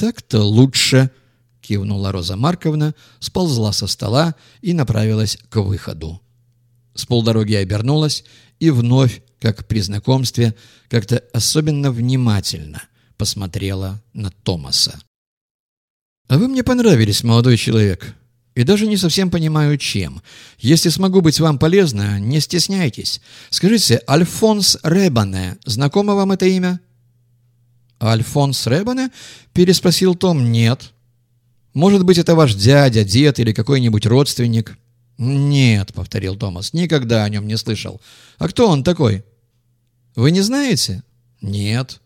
«Так-то лучше», — кивнула Роза Марковна, сползла со стола и направилась к выходу. С полдороги обернулась и вновь, как при знакомстве, как-то особенно внимательно посмотрела на Томаса. «А вы мне понравились, молодой человек, и даже не совсем понимаю, чем. Если смогу быть вам полезна, не стесняйтесь. Скажите, Альфонс Ребане, знакомо вам это имя?» «Альфонс Ребане?» — переспросил Том. «Нет». «Может быть, это ваш дядя, дед или какой-нибудь родственник?» «Нет», — повторил Томас, — «никогда о нем не слышал. А кто он такой?» «Вы не знаете?» «Нет».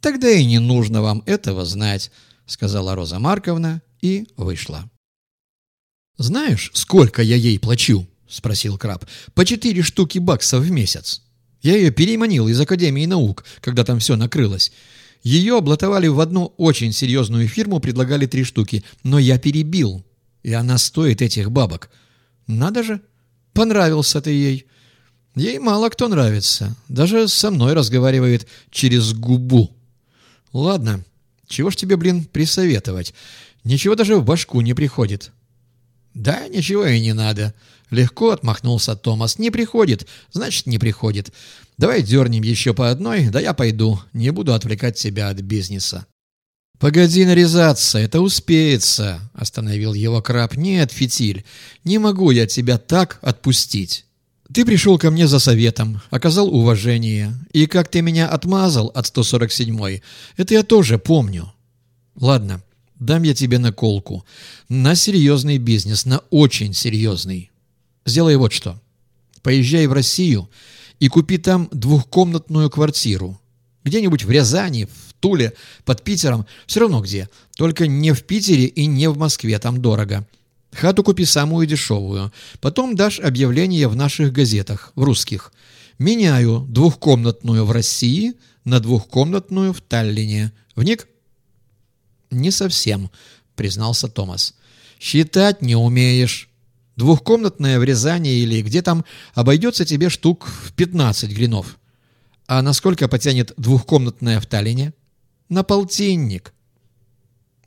«Тогда и не нужно вам этого знать», — сказала Роза Марковна и вышла. «Знаешь, сколько я ей плачу?» — спросил Краб. «По четыре штуки баксов в месяц. Я ее переманил из Академии наук, когда там все накрылось. Ее облатовали в одну очень серьезную фирму, предлагали три штуки, но я перебил, и она стоит этих бабок. Надо же, понравился ты ей. Ей мало кто нравится, даже со мной разговаривает через губу. Ладно, чего ж тебе, блин, присоветовать? Ничего даже в башку не приходит». «Да, ничего и не надо». Легко отмахнулся Томас. «Не приходит, значит, не приходит. Давай дернем еще по одной, да я пойду. Не буду отвлекать тебя от бизнеса». «Погоди нарезаться, это успеется», — остановил его краб. «Нет, фитиль, не могу я тебя так отпустить. Ты пришел ко мне за советом, оказал уважение, и как ты меня отмазал от 147-й, это я тоже помню. Ладно, Дам я тебе наколку. На серьезный бизнес, на очень серьезный. Сделай вот что. Поезжай в Россию и купи там двухкомнатную квартиру. Где-нибудь в Рязани, в Туле, под Питером, все равно где. Только не в Питере и не в Москве, там дорого. Хату купи самую дешевую. Потом дашь объявление в наших газетах, в русских. Меняю двухкомнатную в России на двухкомнатную в Таллине. Вник? «Не совсем», — признался Томас. «Считать не умеешь. Двухкомнатная в Рязани или где там обойдется тебе штук в 15 гринов. А насколько потянет двухкомнатная в Таллине? На полтинник».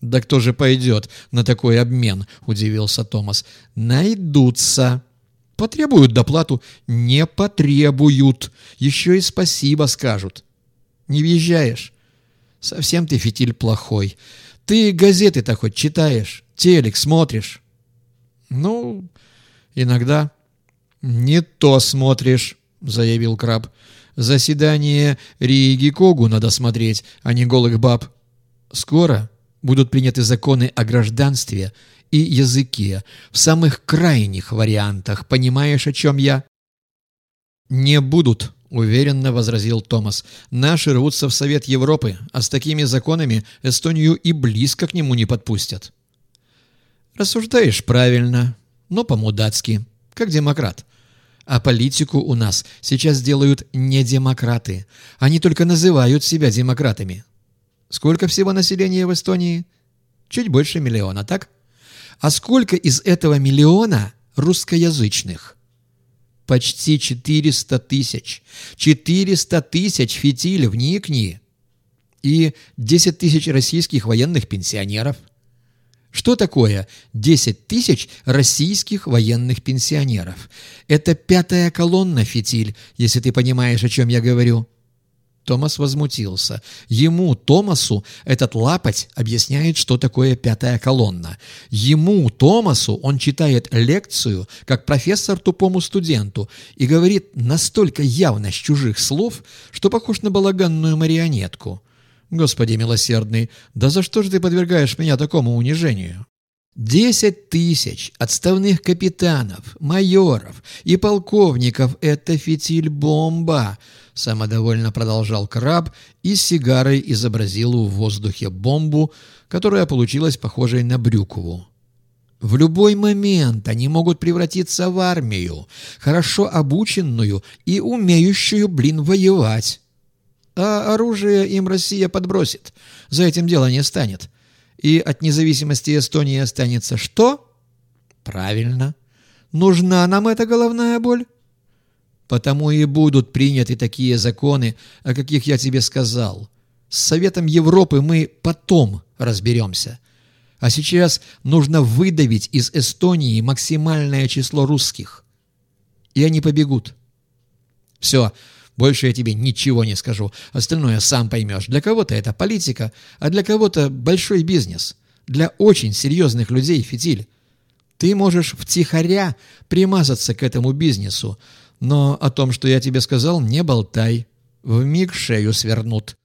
«Да кто же пойдет на такой обмен?» — удивился Томас. «Найдутся». «Потребуют доплату?» «Не потребуют. Еще и спасибо скажут». «Не въезжаешь?» «Совсем ты фитиль плохой. Ты газеты-то хоть читаешь? Телек смотришь? Ну, иногда. Не то смотришь, заявил краб. Заседание Риги Когу надо смотреть, а не голых баб. Скоро будут приняты законы о гражданстве и языке в самых крайних вариантах. Понимаешь, о чем я? Не будут, уверенно возразил Томас. «Наши рвутся в Совет Европы, а с такими законами Эстонию и близко к нему не подпустят». «Рассуждаешь правильно, но по-мудацки, как демократ. А политику у нас сейчас делают не демократы. Они только называют себя демократами. Сколько всего населения в Эстонии? Чуть больше миллиона, так? А сколько из этого миллиона русскоязычных?» Почти 400 тысяч. 400 тысяч фитиль, вникни. И 10 тысяч российских военных пенсионеров. Что такое 10 тысяч российских военных пенсионеров? Это пятая колонна фитиль, если ты понимаешь, о чем я говорю. Томас возмутился. Ему, Томасу, этот лапоть объясняет, что такое пятая колонна. Ему, Томасу, он читает лекцию, как профессор тупому студенту, и говорит настолько явно с чужих слов, что похож на балаганную марионетку. Господи милосердный, да за что же ты подвергаешь меня такому унижению? Десять тысяч отставных капитанов, майоров и полковников — это фитиль-бомба, самодовольно продолжал краб и сигарой изобразил в воздухе бомбу, которая получилась похожей на брюкову. В любой момент они могут превратиться в армию, хорошо обученную и умеющую, блин, воевать. А оружие им Россия подбросит, за этим дело не станет. И от независимости Эстонии останется что? Правильно. Нужна нам эта головная боль? Потому и будут приняты такие законы, о каких я тебе сказал. С Советом Европы мы потом разберемся. А сейчас нужно выдавить из Эстонии максимальное число русских. И они побегут. Все, больше я тебе ничего не скажу. Остальное сам поймешь. Для кого-то это политика, а для кого-то большой бизнес. Для очень серьезных людей фитиль. Ты можешь втихаря примазаться к этому бизнесу, но о том, что я тебе сказал, не болтай. В миг шею свернут.